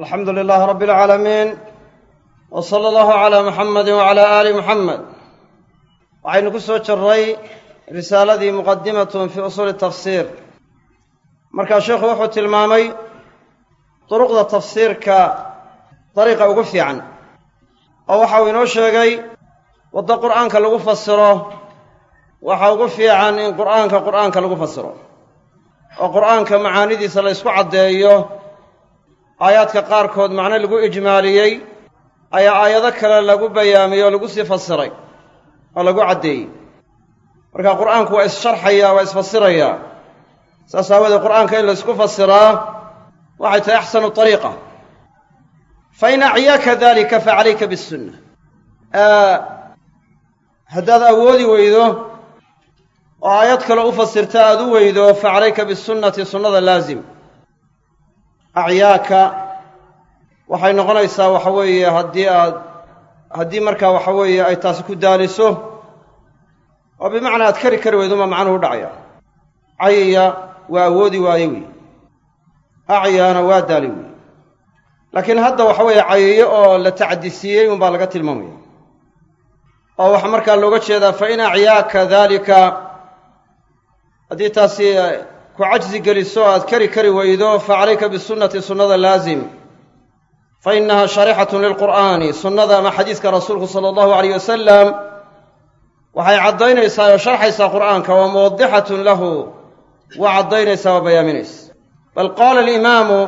alxamdu lilaah rabbi alcaalamiin w sala allahu calaa muxamadi wacalaa aali muxamed waxaynu ku soo jirray risaaladii muqadimatun fii usuuli tafsiir. Markaa sheikhu wuxuu tilmaamay duruqda tafsiirka dariiqa ugu fiican. Oo waxa uu inoo sheegay waddo qur'aanka lagu fasiro waxa ugu fiican in qur'aanka qur'aanka lagu fasiro oo qur'aanka macaanidiisa la ysku caddeeyo aayaadka qaarkood macno lagu ijmaaliyey ayaa aayado kale lagu bayaamiyey oo lagu sii fasiray oo lagu caddeeyey. Marka qur'aanku waa issharxayaa waa isfasirayaa. Saas qur'aanka in la ysku fasiraa waxay tahay axsanu ariiqa fa in acyaaka dalika fa calayka bisunna haddaad awoodi weydo oo aayad kale u fasirta aad u weydo fa calayka bisunnati sunnada laazim acyaaka waxay noqonaysaa waxa weeye haddii aad haddii markaa waxa weeye ay taasi ku daaliso oo bimacnaa aad kari kari weydo ma macnuhu dhacaya. Cayya waa awoodi waaye wey acyaana waa daali wey laakiin hadda waxa weeye cayiyo oo la tacdisiiyey unbaa laga tilmaamaya oo waxaa markaa looga jeedaa fa in acyaaka daalika haddii taasi ku cajsi geliso aad kari kari weydo fa calayka bisunnati sunnada laazim. Fa innaha sharixatun lilqur'aani sunnada ama xadiiska rasuulku sala allahu alayh wasalam waxay caddaynaysaa oo sharxaysaa qur'aanka wa muwadixatun lahu waa caddaynaysaa waa bayaaminaysa bal qaala alimaamu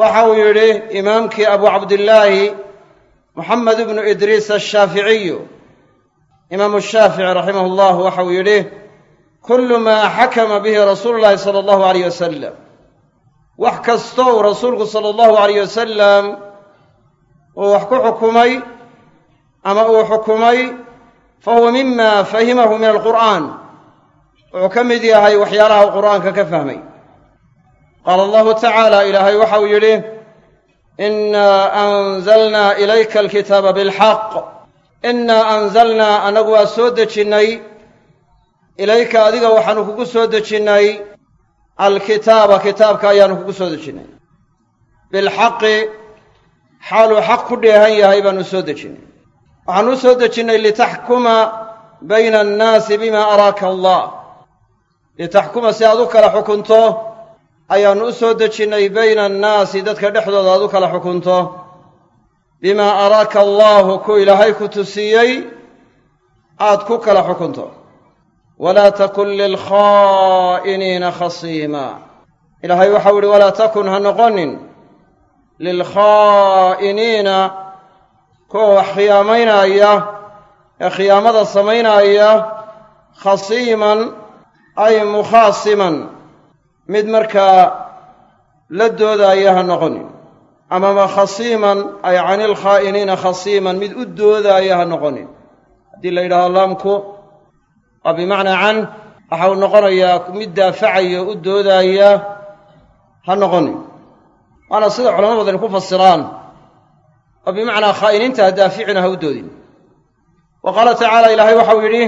waxa uu yidhi imaamkii abu cabdillaahi moxamed ibnu idriis ashaaficiyu imaamu shaafici raximah llah waxa uu yidhi kullu maa xakama bihi rasuulu llahi sala allahu alayh wasalam wax kasta uu rasuulku sala allahu alayh wasalam uu wax ku xukumay ama uu xukumay fa huwa mima fahimahu min alqur'aan. Wuxuu ka mid yahay waxyaalaha uu qur'aanka ka fahmay. Qaala allahu tacaala ilaahay waxa uu yidhi innaa anzalnaa ilayka alkitaaba bilxaq innaa anzalnaa annagu waa soo dejinnay ilayka adiga waxaanu kugu soo dejinnay alkitaaba kitaabka ayaanu kugu soo dejinnay bilxaqi xaaluu xaq ku dheehan yahay baanu soo dejinnay waxaanu u soo dejinnay litaxkuma bayna annaasi bima araaka allah. Litaxkuma si aad u kala xukunto ayaannu u soo dejinnay bayna annaasi dadka dhexdooda aad u kala xukunto. Bimaa araaka allaahu ku ilaahay ku tusiiyey aad ku kala xukunto walaa takun lilkhaa'iniina khasiima ilaahay waxau ihi walaa takun ha noqonin lilkhaa'iniina kuwa wax khiyaamaynaya ee khiyaamada samaynaaya khasiiman ay mukhaasiman mid markaa la doodaaya ha noqonin amama khasiiman ay cani ilkhaa'iniina khasiiman mid u doodaaya ha noqonin haddii la yidhahdo laamku waa bimacnaa can waxa uu noqonayaa mid daafacaya u doodaaya ha noqonin waana sida culamo badani ku fasiraan. Oo bimacnaa khaa'iniinta ha daaficina ha u doodin. Wa qaala tacaala ilaahay waxau yidhi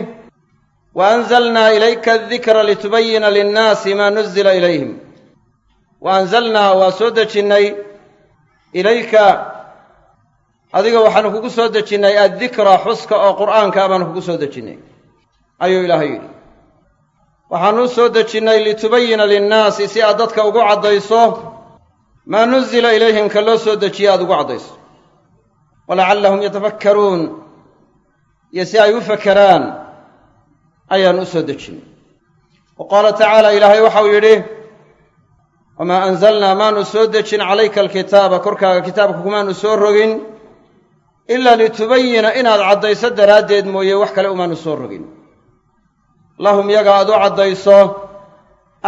wa anzalnaa ilayka adikra litubayina linnaasi maa nuzila ilayhim. Wa anzalnaa waa soo dejinnay ilayka adiga waxaanu kugu soo dejinnay addikra xuska oo qur'aanka baanu kugu soo dejinnay ayuu ilaahay yidhi. Waxaanu u soo dejinnay litubayina linnaasi si aad dadka ugu caddayso maa nuzila ilayhim ka loo soo dejiye aad ugu caddayso. Walacallahum yatafakkaruun. Iyo si ay u fakeraan ayaanu u soo dejinnay wa qaala tacaala ilaahay waxau yidhi wamaa anzalnaa maanu soo dejin calayka alkitaaba korkaaga kitaabka kumaanu soo rogin ilaa litubayina inaad caddayso daraaddeed mooye wax kale umaanu soo rogin lahum yaga aad u caddayso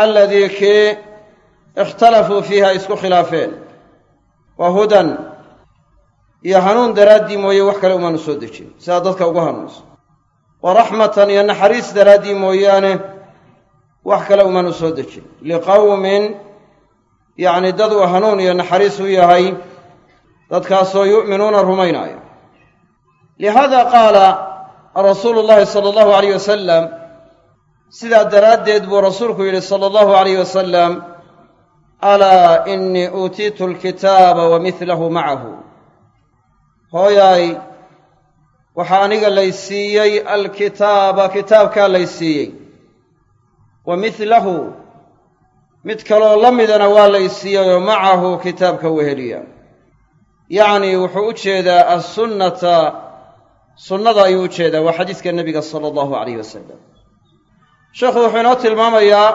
alladii kii ikhtalafuu fiiha ay isku khilaafeen. Wa hudan iyo hanuun daraaddii mooye wax kale umaanu soo dejin sidaad dadka ugu hanuunso wa raxmatan iyo naxariis daraaddii mooyaane wax kale umaanu soo dejin. Liqawmin yacni dad uu hanuun iyo naxariis u yahay dadkaasoo yu'minuuna rumaynaaya lihaada qaala rasuulu llahi sala allahu alayh wasalam sidaa daraaddeed buu rasuulku yidhi sala allahu alayh wasalam alaa inii uutiitu alkitaaba wa midlahu macahu. Hooyaay waxaa aniga lay siiyey alkitaaba kitaabkaa lay siiyey. Wa midlahu mid kaloo la midana waa lay siiyey oo macahu kitaabka weheliya yacnii wuxuu u jeedaa assunnata sunnada ayuu u jeedaa waa xadiiska nebiga sala allahu alayh wasalam sheekhu wuxuu inoo tilmaamayaa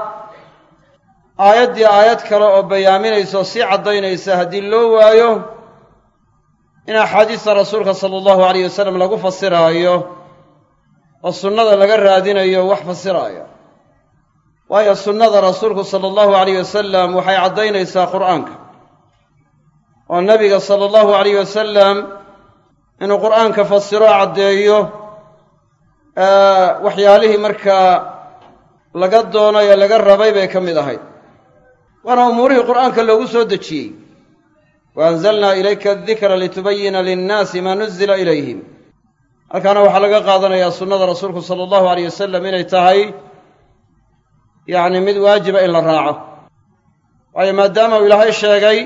aayaddii aayad kale oo bayaaminaysa oo sii caddaynaysa haddii loo waayo in axaadiista rasuulka sala allahu alayh wasalam lagu fasiraayo oo sunnada laga raadinayo wax fasiraaya waayo sunnada rasuulku sala allahu alayh wasalam waxay caddaynaysaa qur'aanka. Oo nebiga sala allahu alayh wasalam inuu qur'aanka fasiro caddeeyo waxyaalihii markaa laga doonay ee laga rabay bay ka mid ahayd. Waana umuurihii qur'aanka loogu soo dejiyey. Wa anzalnaa ilayka adikra litubayina linnaasi maa nuzila ilayhim. Halkaana waxaa laga qaadanayaa sunnada rasuulku sala allahu alayh wasalam inay tahay yacni mid waajiba in la raaco. Waayo maadaama uu ilaahay sheegay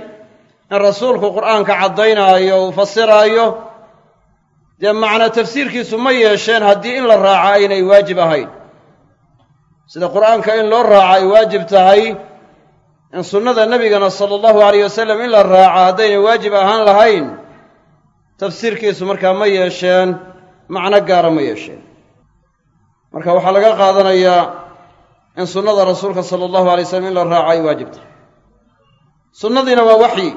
in rasuulku qur'aanka caddaynaayo uu fasiraayo dee macna tafsiirkiisu ma yeesheen haddii in la raaco aynay waajib ahayn sida qur'aanka in loo raaco ay waajib tahay in sunnada nebigana sala allahu alayh wasalam in la raaco haddaynay waajib ahaan lahayn tafsiirkiisu markaa ma yeesheen macno gaara ma yeesheen. Marka waxaa laga qaadanayaa in sunnada rasuulka sala allahu alay slam in la raaco ay waajib tahay. Sunnadiina waa waxyi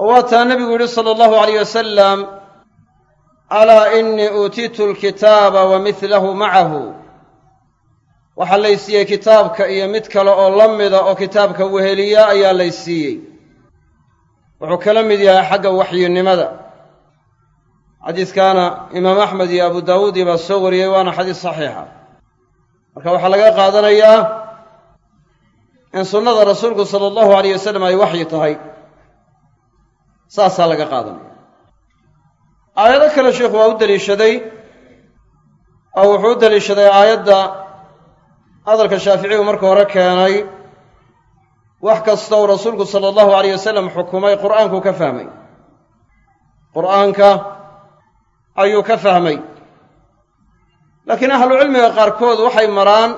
oo waa taa nebigu yidhi sala allahu alayh wasalam alaa inii uutiitu alkitaaba wa midlahu macahu waxaa lay siiyey kitaabka iyo mid kale oo la mida oo kitaabka weheliya ayaa lay siiyey. Wuxuu kala mid yahay xagga waxyinimada. Xadiiskaana imaam axmed iyo abu daawuud baa soo wariyey waana xadiis saxiixa. Marka waxaa laga qaadanayaa in sunnada rasuulku sala allahu alayh wasalam ay waxyi tahay. Saasaa laga qaadanaya. Aayado kale sheikhu waa u deliishaday oo wuxuu u deliishaday aayadda hadalka shaaficigu marka hore keenay wax kasta uu rasuulku sala allahu alayh wasalam xukumay qur'aankuu ka fahmay. Qur'aanka ayuu ka fahmay. Laakiin ahlucilmiga qaarkood waxay maraan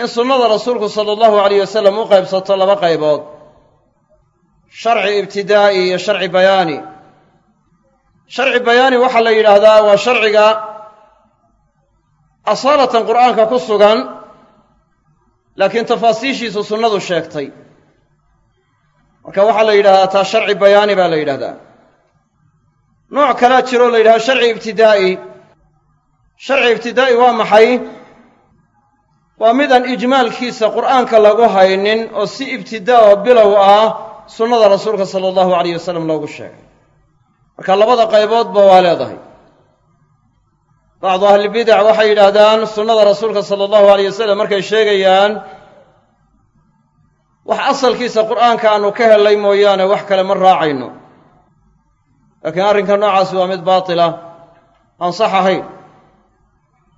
in sunnada rasuulku sala allahu alayh wasalam u qaybsato laba qaybood. Sharci ibtidaa'i iyo sharci bayaani. Sharci bayaani waxaa la yidhaahdaa waa sharciga asaalatan qur'aanka ku sugan laakiin tafaasiishiisu sunnadu sheegtay. Marka waxaa la yidhahdaa taa sharci bayaani baa la yidhahdaa nooc kalaa jiroo la yidhahda sharci ibtidaa'i. Sharci ibtidaa'i waa maxay? Waa midaan ijmaalkiisa qur'aanka lagu haynin oo si ibtidaa oo bilow ah sunnada rasuulka sala allahu alayh wasalam loogu sheegay. Marka labada qayboodba waa leedahay bacdu ahlibidac waxay yidhaahdaan sunnada rasuulka sala allahu alayh wasalam markay sheegayaan wax asalkiisa qur'aanka aanu ka helay mooyaane wax kale ma raacayno. Laakiin arrinka noocaasi waa mid baatila aan sax ahayn.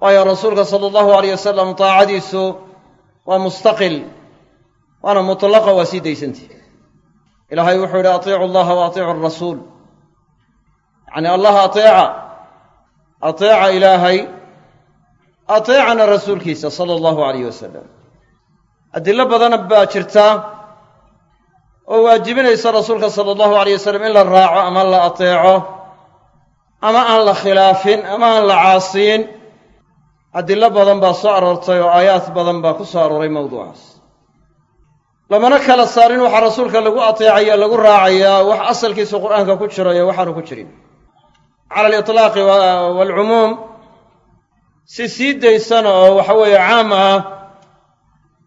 Waayo rasuulka sala allahu alayh wasalam daacadiisu waa mustaqil waana mutlaqa waa sii daysantih ilaahay wuxuu yidhi atiicu allaha wa atiicu arasuul yacni allaha ateeca ateeca ilaahay ateecana rasuulkiisa sala allahu alayh wasalam adilo badana baa jirta oo waajibinaysa rasuulka sala allahu alayh wasalam in la raaco ama la ateeco ama aan la khilaafin ama aan la caasiyin. Adilo badan baa soo aroortay oo aayaad badan baa ku soo arooray mawduucaas. Lamana kala saarin waxaa rasuulka lagu ateecaya lagu raacayaa wax asalkiisu qur'aanka ku jiro iyo waxaanu ku jirin cala aliطlaaqi waalcumuum si sii daysana oo waxa weeye caam ah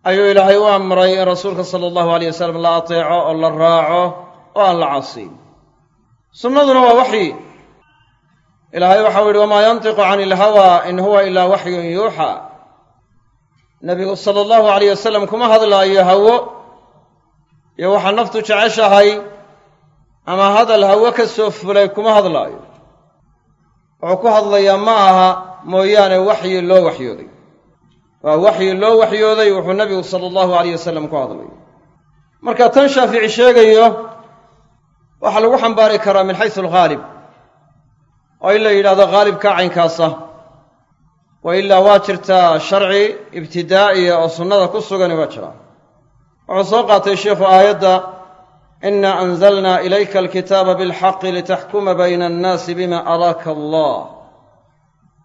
ayuu ilaahay u amray in rasuulka sala allahu alayh wasalam la ateeco oo la raaco oo aan la caasiin sunnaduna waa waxyi. Ilaahay waxau yidhi wamaa yantiqu cani ilhawaa in huwa ilaa waxyun yuuxaa nebigu sala allahu alayh wasalam kuma hadlaayo hawo iyo waxaa naftu jeceshahay ama hadal hawo ka soo fulay kuma hadlaayo wuxuu ku hadlayaa ma aha mooyaane waxyi loo waxyooday. Waa waxyi loo waxyooday wuxuu nebigu sala allahu alayh wasalam ku hadlay. Marka tan shaafici sheegayo waxaa lagu xambaari karaa min xaysu alghaalib oo in la yidhahdo haalibka caynkaasa wa ilaa waa jirtaa sharci ibtidaa'iya oo sunnada ku sugani waa jiraa wuxuu soo qaatay sheikhu aayadda ina anzalna ilayka alkitaaba bilxaqi litaxkuma bayna annaasi bima araaka allah.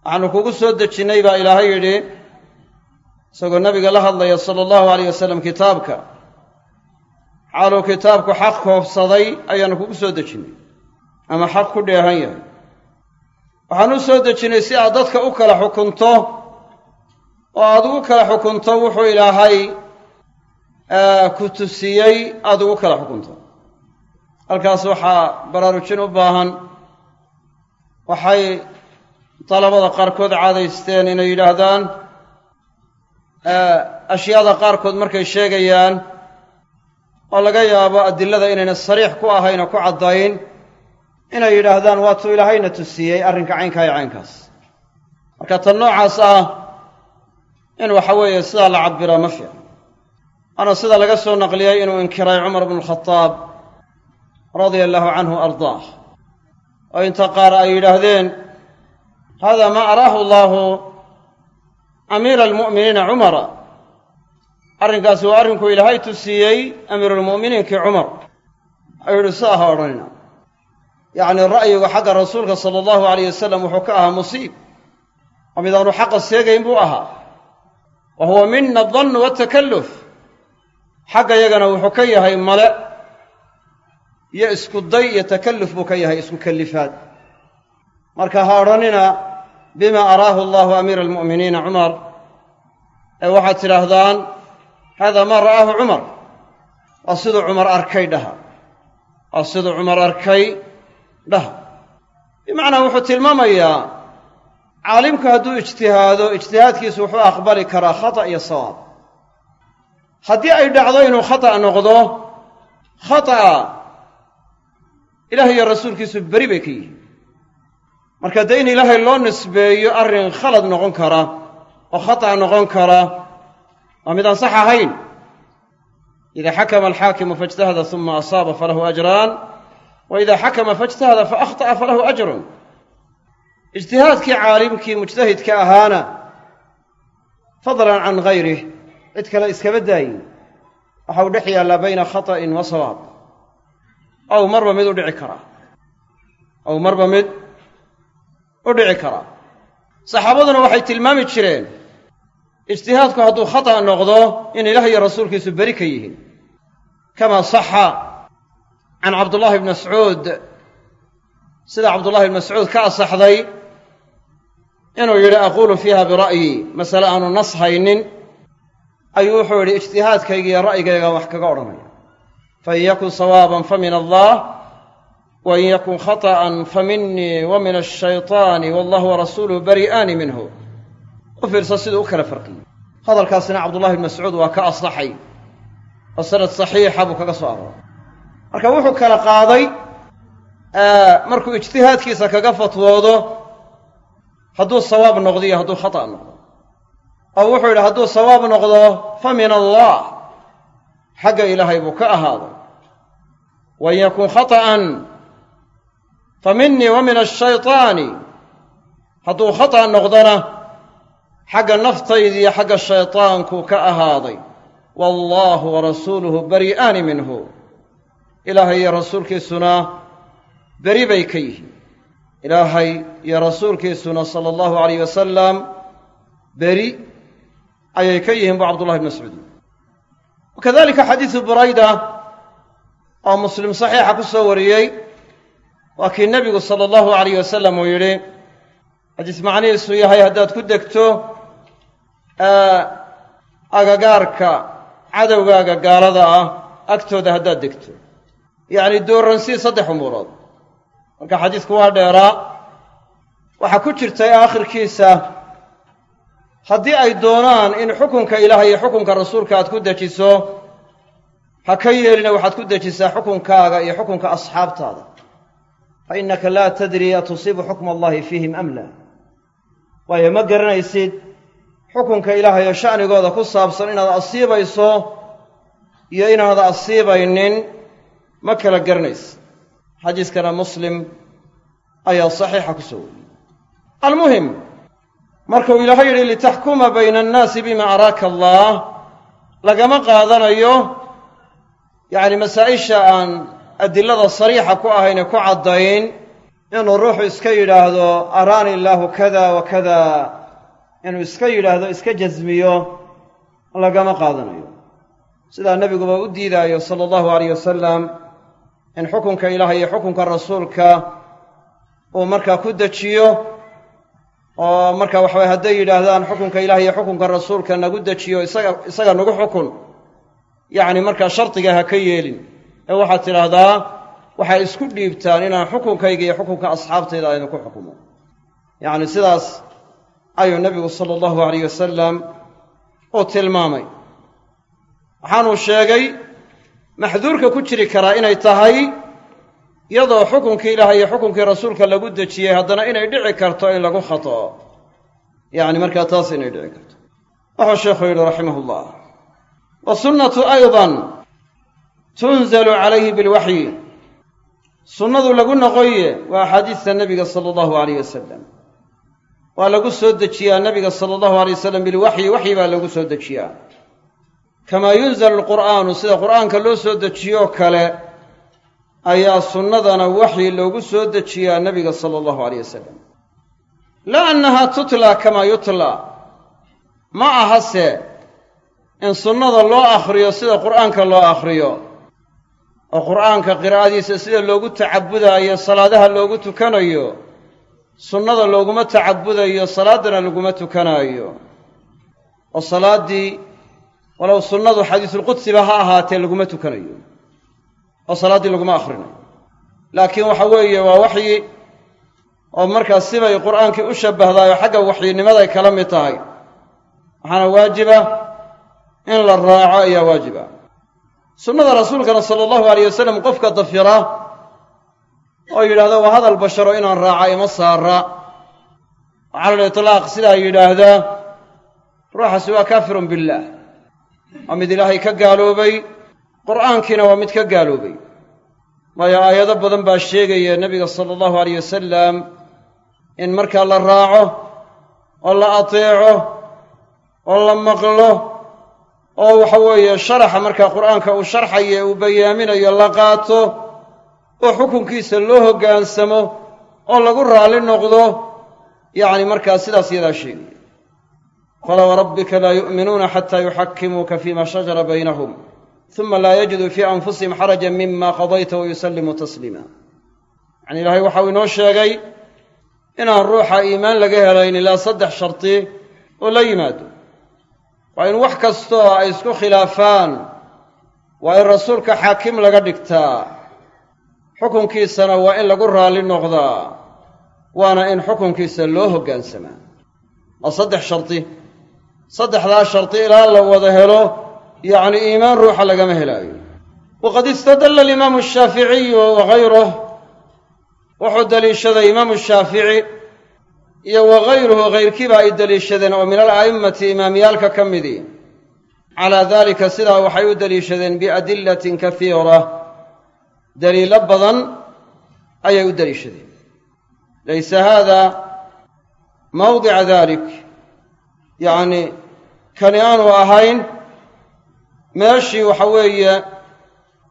Waxaanu kugu soo dejinnay baa ilaahay yidhi isagoo nabiga la hadlaya sala allahu alayh wasalam kitaabka. Xaaluu kitaabku xaq koobsaday ayaanu kugu soo dejinnay ama xaq ku dheehan yahay. Waxaan u soo dejinnay si aad dadka u kala xukunto oo aad ugu kala xukunto wuxuu ilaahay ku aada ugu kala xukunto halkaas waxaa baraarujin u baahan waxay dalabada qaarkood caadaysteen inay yidhaahdaan ashyaada qaarkood markay sheegayaan oo laga yaabo adilada inayna sariix ku ahayn oo ku caddayn inay yidhaahdaan waatuu ilaahayna tusiyey arrinka caynkaa iyo caynkaas. Marka tan noocaas ah in waxa weeye sidaa la cabbiraa ma fiican. Waana sida laga soo naqliyey inuu inkiray cumar bnu alkhadaab radia allahu canhu ardaah oo inta qaar ay yidhaahdeen hada maa araahu allaahu amiira almu'miniina cumara arrinkaasi waa arrinkuu ilaahay tusiiyey amiiruulmu'miniinkii cumar ayuu yidhi sa aha odhanina. Yacni ra'yigu xagga rasuulka sala allahu alayh wasalam wuxuu ka ahaa musiib. Oo midaanu xaqa seegayn buu ahaa. Wa huwa mina adannu waatakalluf xagga yagana wuxuu ka yahay male iyo isku day iyo takalluf buu ka yahay isku kallifaad. Marka ha odhanina bima araahu allahu amiira almu'miniina cumar ee waxaad tidhaahdaan hada maa ra'aahu cumar? Waa siduu cumar arkay dhaha. Waa siduu cumar arkay dhaha. Bimacnaa wuxuu tilmaamayaa caalimku hadduu ijtihaado ijtihaadkiisu wuxuu aqbali karaa khata' iyo sawaab. Haddii ay dhacdo inuu khata' noqdo khata'a ilaah iyo rasuulkiisu beri bay ka yihiin. Marka dee in ilaahay loo nisbeeyo arrin khalad noqon kara oo khata' noqon kara waa mid aan sax ahayn. Ida xakama alxaakimu faijtahada uma asaaba falahu ajraan wa ida xakama faijtahada faahطa'a falahu ajrun. Ijtihaadkii caalimkii mujtahidka ahaana fadlan can gayrih cid kale iskaba daayin. Waxa uu dhex yaallaa bayna khata'in wa sawaab ow marba mid u dhici karaa ow marba mid u dhici karaa saxaabaduna waxay tilmaami jireen ijtihaadku hadduu khata' noqdo in ilaah iyo rasuulkiisu beri ka yihiin. Kama saxa can cabdullaahi bni mascuud. Sida cabdullahi bni mascuud ka asaxday inuu yidhi aquulu fiiha bira'yi masale aanu nas haynin ayuu wuxuu yidhi ijtihaadkayga iyo ra'yigayga wax kaga odhanaya fain yakun sawaaban fa min allah wain yakun khata'an fa minii wa min ashayطaani wallahu warasuuluhu bari'aani minhu u fiirsa siduu u kala farqiyey hadalkaasina cabdullahi bn mascuud waa ka asaxay oo sanad saxiixa buu kaga soo arooray marka wuxuu kala qaaday markuu ijtihaadkiisa kaga fatwoodo hadduu sawaab noqdo iyo hadduu khata' noqdo oo wuxuu yidhi hadduu sawaab noqdo fa min xagga ilaahay buu ka ahaaday khata'an fa minii wa min ashayطaani hadduu khata' noqdona xagga naftayda iyo xagga shayطaankuu ka ahaaday wallaahu warasuuluhu bari'aani minhu ilaahay iyo rasuulkiisuna beri bay ka yihiin ilaahay iyo rasuulkiisuna sala allahu alayh wasalam beri ayay ka yihiin bu cabdullahi bn mascuud wakadalika xadiidu burayda oo muslim saxiixa ku soo wariyey waa kii nebigu sala allahu alayh wasalam uu yidhi xadiis macnihiisu yahay haddaad ku degto agagaarka cadowgaaga gaalada ah agtooda haddaad degto. Yacni dooransii saddex umuurood. Marka xadiisku waa dheeraa waxaa ku jirtay aakhirkiisa haddii ay doonaan in xukunka ilaahay iyo xukunka rasuulka aad ku dejiso ha ka yeelina waxaad ku dejisaa xukunkaaga iyo xukunka asxaabtaada. Fa innaka laa tadri atusiibu xukma allahi fiihim am laa. Waayo ma garanaysid xukunka ilaahay oo sha'nigooda ku saabsan inaad asiibayso iyo inaad asiibaynin? Ma kala garanaysa xadiiskana muslim ayaa saxiixa ku soo wariyey. Almuhim markuu ilaahay yidhi litaxkuma bayna annaasi bima araaka allah lagama qaadanayo yacni masaa-isha aan adilada sariixa ku ahayn ee ku caddayn inuu ruuxu iska yidhaahdo araani illaahu kada wa kada inuu iska yidhaahdo iska jasmiyo lagama qaadanayo. Sidaa nebiguba u diidaayo sala allahu alayh wasalam in xukunka ilaah iyo xukunka rasuulka uu markaa ku dejiyo oo marka waxaway hadday yidhaahdaan xukunka ilaah iyo xukunka rasuulka nagu dejiyo isaga isaga nagu xukun yacni markaa shardiga ha ka yeelin. Ee waxaad tidhaahdaa waxay isku dhiibtaan inaan xukunkayga iyo xukunka asxaabtayda aynu ku xukumo. Yacni sidaas ayuu nebigu sala allahu alayh wasalam uu tilmaamay. Waxaanuu sheegay maxduurka ku jiri karaa inay tahay iyadoo xukunkii ilaah iyo xukunkii rasuulka lagu dejiyey haddana inay dhici karto in lagu khata'o yacni markaa taas inay dhici karto. Wuxuu sheekhu yidhi raximah ullah wasunnatu aydan tunzalu calayhi bilwaxyi sunnadu lagu noqoye waa axaadiista nebiga sala allahu alayh wasalam waa lagu soo dejiyaa nebiga sala allahu alay wasalam bilwaxyi waxyi baa lagu soo dejiyaa. Kamaa yunzalu alqur'aanu sida qur'aanka loo soo dejiyoo kale ayaa sunnadana waxyi loogu soo dejiyaa nebiga sala allahu alayh wasalam laa annaha tutla kamaa yutla ma ahase in sunnada loo akhriyo sida qur'aanka loo akhriyo oo qur'aanka qiraa'adiisa sida loogu tacabudaayo salaadaha loogu tukanayo sunnada looguma tacabudayo salaaddana laguma tukanaayo. Oo salaaddii walow sunnadu xadiisulqudsiba ha ahaatee laguma tukanayo oo salaaddii laguma akhrinayo. Laakiin waxa weeye waa waxyi oo markaas sibay qur'aankii u shabbahdaay oo xagga waxyinimaday kala mid tahay. Waxaana waajiba in la raaco ayaa waajiba. Sunnada rasuulkana sala allahu alayh wasalam qofka dafira oo yidhahda waa hadal basharo inaan raaca ima saara oo cala litlaaq sidaa yidhaahdaa ruuxaasi waa kaafirun billaah waa mid ilaahay ka gaaloobay qur'aankiina waa mid ka gaaloobay. Waayo aayado badan baa sheegaya nebiga sala allahu alayh wasalam in markaa la raaco oo la ateeco oo la maqlo oo waxa weeye sharaxa markaa qur'aanka uu sharxayo uu bayaaminayo la qaato oo xukunkiisa loo hoggaansamo oo lagu raalli noqdo yacni markaa sidaas yadaa sheegaya fala warabbika laa yu'minuuna xataa yuxakimuuka fima shajara baynahum uma laa yajiduu fii anfusihim xarajan mima qadayta wayusallimuu tasliima. Yacni ilaahay waxau inoo sheegay inaan ruuxa iimaan laga helayn ilaa saddex sharti oo la yimaado waa in wax kastoo ay isku khilaafaan waa in rasuulka xaakim laga dhigtaa. Xukunkiisana waa in lagu raalli noqdaa waana in xukunkiisa loo hoggaansamaa waa saddex shardi saddexdaa shardi ilaa la wada helo yacni iimaan ruuxa lagama helaayo. Waqad istadalla alimaamu ashaaficiyu wagayruh wuxuu deliishaday imaamu shaafici iyo wagayruhu hayrkiiba ay deliishadeen oo min ala'immati imaamyaalka ka midii calaa daalika sidaa waxay u deliishadeen biadillatin kasiira daliilo badan ayay u deliishadeen laysa haada mawdica dalik. Yacni kani aanu ahayn meeshii waxa weeye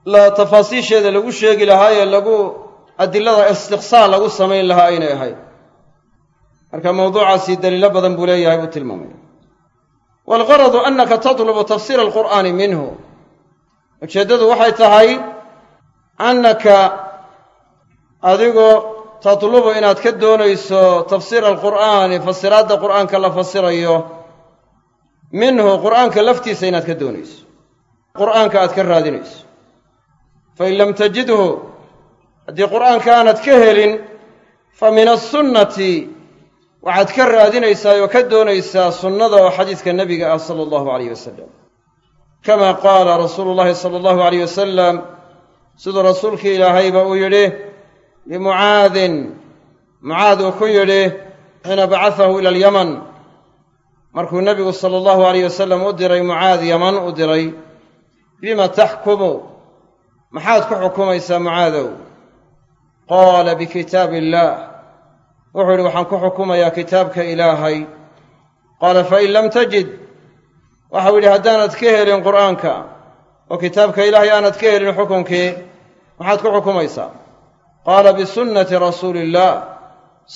la tafaasiisheeda lagu sheegi lahaa ee lagu adilada istiqsaa lagu samayn lahaa aynay ahayn marka mawduucaasi daliilo badan buu leeyahay buu tilmaamaya waalgaradu annaka tatlubu tafsiira alqur'aani minhu. Ujeeddadu waxay tahay annaka adigoo tatlubu inaad ka doonayso tafsiira alqur'aani fasiraadda qur'aanka la fasirayo minhu qur'aanka laftiisa inaad ka doonayso qur'aanka aad ka raadinayso. Fain lam tajidhu haddii qur'aanka aanad ka helin fa min asunnati waxaad ka raadinaysaa oo ka doonaysaa sunnada oo xadiiska nebiga ah sala allahu alayh wasalam kama qaala rasuulu llahi sala allahu alayh wasalam siduu rasuulkii ilaahayba uu yidhi limucaadin mucaad uu ku yidhi xiina bacahahu ila alyaman. Markuu nebigu sala allahu alayh wasalam u diray mucaad yaman u diray bima taxkumu? Maxaad ku xukumaysaa mucaadow qaala bikitaabi illaah wuxuu yidhi waxaan ku xukumayaa kitaabka ilaahay. Qaala fain lam tajid. Waxau yidhi haddaanad ka helin qur'aanka oo kitaabka ilaahay aanad ka helin xukunkii maxaad ku xukumaysaa? Qaala bisunnati rasuuli illaah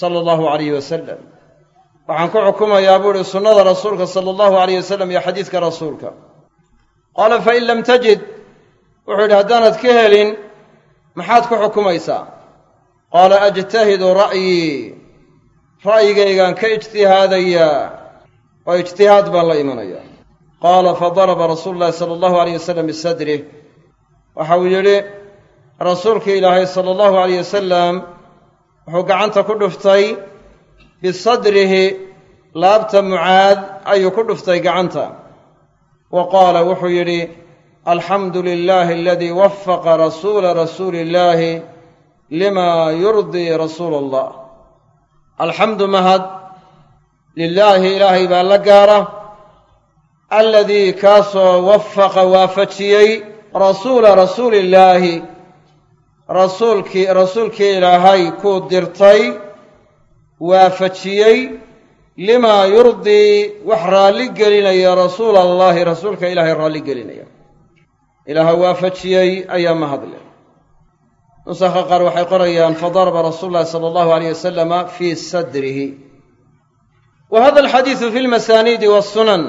sala allahu alayh wasalam waxaan ku xukumayaa buu ihi sunnada rasuulka sala allahu alayh wasalam iyo xadiiska rasuulka. Qaala fain lam tajid. Wuxuu yidhi haddaanad ka helin maxaad ku xukumaysaa? Qaala ajtahidu ra'yii ra'yigaygaan ka ijtihaadayaa oo ijtihaad baan la imanaya qaala fadaraba rasuulu llahi sala allahu alayh wasalam bisadrih waxa uu yidhi rasuulkii ilaahay sala allahu alayh wasalam wuxuu gacanta ku dhuftay bisadrihi laabta mucaad ayuu ku dhuftay gacanta. Wa qaala wuxuu yidhi alxamdu lilaahi aladii wafaqa rasuula rasuuli illaahi lima yurdii rasuula allah alxamdu mahad lilaahi ilaahay baa la gaara aladii kaasoo wafaqa waafajiyey rasuula rasuuli illaahi rasuulkii rasuulkii ilaahay kuu dirtay waafajiyey limaa yurdii wax raalli gelinaya rasuula allaahi rasuulka ilaahay raalli gelinaya. Ilaaha waafajiyey ayaa mahadle nusakha qaar waxay qorayaan fadaraba rasuulu llahi sala allahu alayh wasalama fii sadrihi. Wa hada alxadiidu fi lmasaaniidi waasunan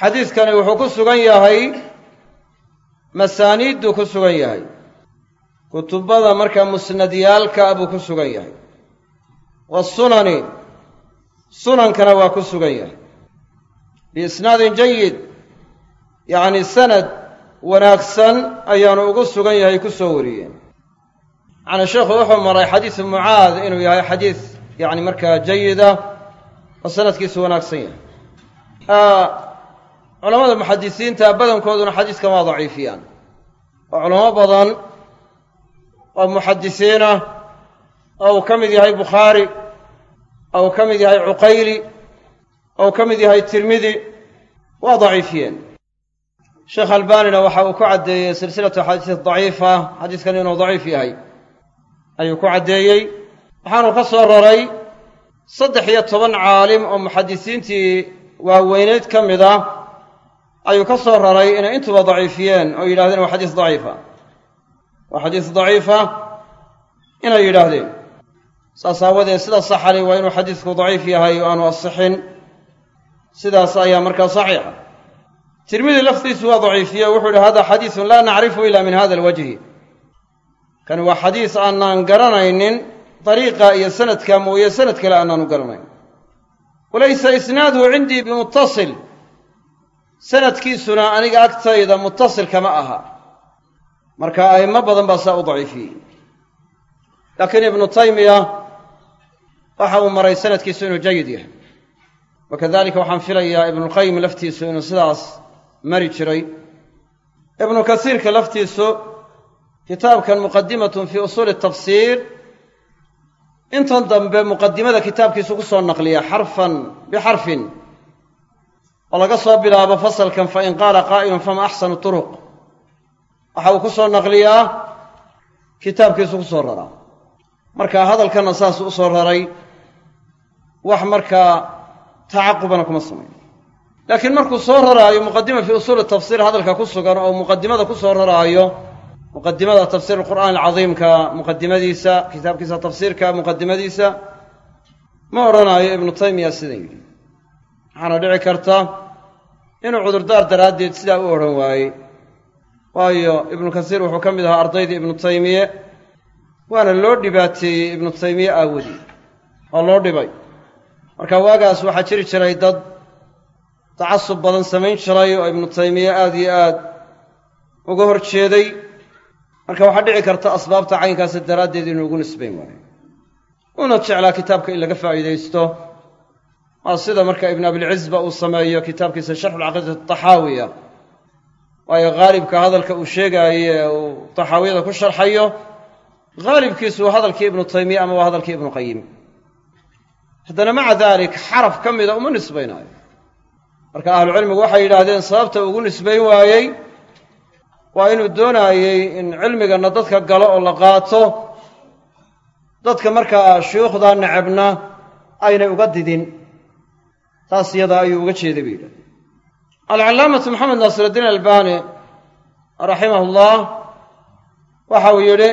xadiidkani wuxuu ku sugan yahay masaaniidduu ku sugan yahay. Kutubada markaa musnadyaalkaa buu ku sugan yahay. Waasunani sunankana waa ku sugan yahay. Biisnaadin jayid yacni sanad wanaagsan ayaanu ugu sugan yahay ku soo wariyeen. Macnaa sheekhu wuxuu maray xadiisu mucaad inuu yahay xadiis yacni markaa jayida oo sanadkiisu wanaagsan yahay. Culamada muxadisiinta badankooduna xadiiskan waa daciifiyaan. Oo culamo badan oo muxadisiin ah oo uu ka mid yahay bukhaari oo uu ka mid yahay cuqayli oo uu ka mid yahay tirmidi waa daciifiyeen sheekh albanina waxa uu ku caddeeyey silsilatu axaadiis daciifa. Xadiiskan inuu daciif yahay ayuu ku caddeeyey. Waxaanu ka soo raray saddex iyo toban caalim oo muxadisiintii waaweyneyd ka mid ah. Ayuu ka soo raray inay intuba daciifiyeen oo yidhahdeen waa xadiis daciifa. Waa xadiis daciifa inay yidhaahdeen. Saas aawadeed sida saxali waa inuu xadiisku daciif yahay oo aanu asixin. Sidaas ayaa markaa saxiixa tirmidi laftiisu waa daciifiye wuxuu yihi hada xadiisun laa nacrifu ila min hada alwajhi. Kani waa xadiis aanaan garanaynin dariiqa iyo sanadka mooye sanad kale aanaanu garanayn. Walaysa isnaaduhu cindii bimuttasil. Sanadkiisuna aniga agtayda muttasil kama aha. Marka a'imo badan baa saa u daciifiyey. Laakiin ibnu taymiya waxa uu maray sanadkiisu inuu jayid yahay. Wa kadalika waxaan filayaa ibnulqayim laftiisu inuu sidaas mari jiray. Ibnu kasiirka laftiisu kitaabkan muqadimatun fii usuuli tafsiir intan dambe muqadimada kitaabkiisu ku soo naqliya xarfan bixarfin oo laga soo bilaabo fasalkan fain qaala qaa'ilun fama axsanu turuq. Waxa uu ku soo naqliyaa kitaabkiisu ku soo raraa. Marka hadalkanna saasuu u soo raray wax markaa tacaqubana kuma samayn laakiin markuu soo raraayo muqadima fii usuuli tafsiir hadalka ku sugan oo muqadimada ku soo raraayo muqadimada tafsiir alqur'aan alcadiimka muqadimadiisa kitaabkiisa tafsiirka muqadimadiisa ma odhanaayo ibnu taymiya sidan yidhi. Waxaana dhici karta inuu cudurdaar daraaddeed sidaa u odhan waayey. Waayo ibnu kasiir wuxuu ka mid ahaa ardaydii ibnu taymiye waana loo dhibaateeyey ibnu taymiye aawadii oo loo dhibay. Marka waagaas waxaa jiri jiray dad tacasub badan samayn jiray oo ibnu taymiye aada iyo aad uga hor jeeday marka waxaa dhici karta asbaabta caynkaasi daraaddeed inuu ugu nisbayn waayo. Una jeclaa kitaabka in laga faa'iidaysto. Waa sida marka ibnu abilcizba uu sameeyo kitaabkiisa sharxu alcaqiidati ataxaawiya waayo haalibka hadalka uu sheegaaye ee uu taxaawiyada ku sharxayo haalibkiisu waa hadalkii ibnu taymiya ama waa hadalkii ibnu qayim haddana maca dalik xaraf ka mida uma nisbaynaayo marka ahlucilmigu waxay yidhaahdeen sababta ugu nisbayn waayey waa inuu doonaayey in cilmigana dadka galo oo la qaato. Dadka markaa shuyuukhda necabna aynay uga didin. Taas iyada ayuu uga jeeday bay yidhahdeen alcallaamatu maxamed naasirudiin albani raximah ullah waxa uu yidhi